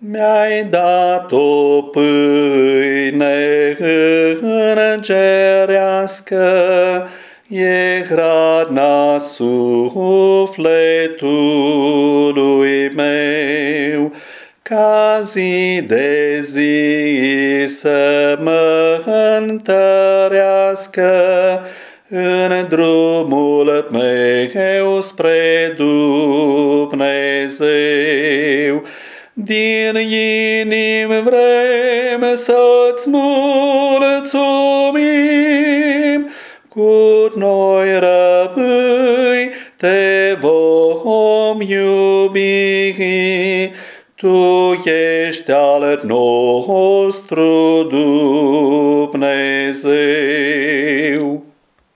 Mi-ai dat o pâine îngerească, E hrana sufletului meu, ca zi de zi să mă întărească în drumul meu spre Dumnezeu. Din inim vrem să-ți mulțumim, cu noi răbâi te vom iubi. Tu ești al nostru Dumnezeu.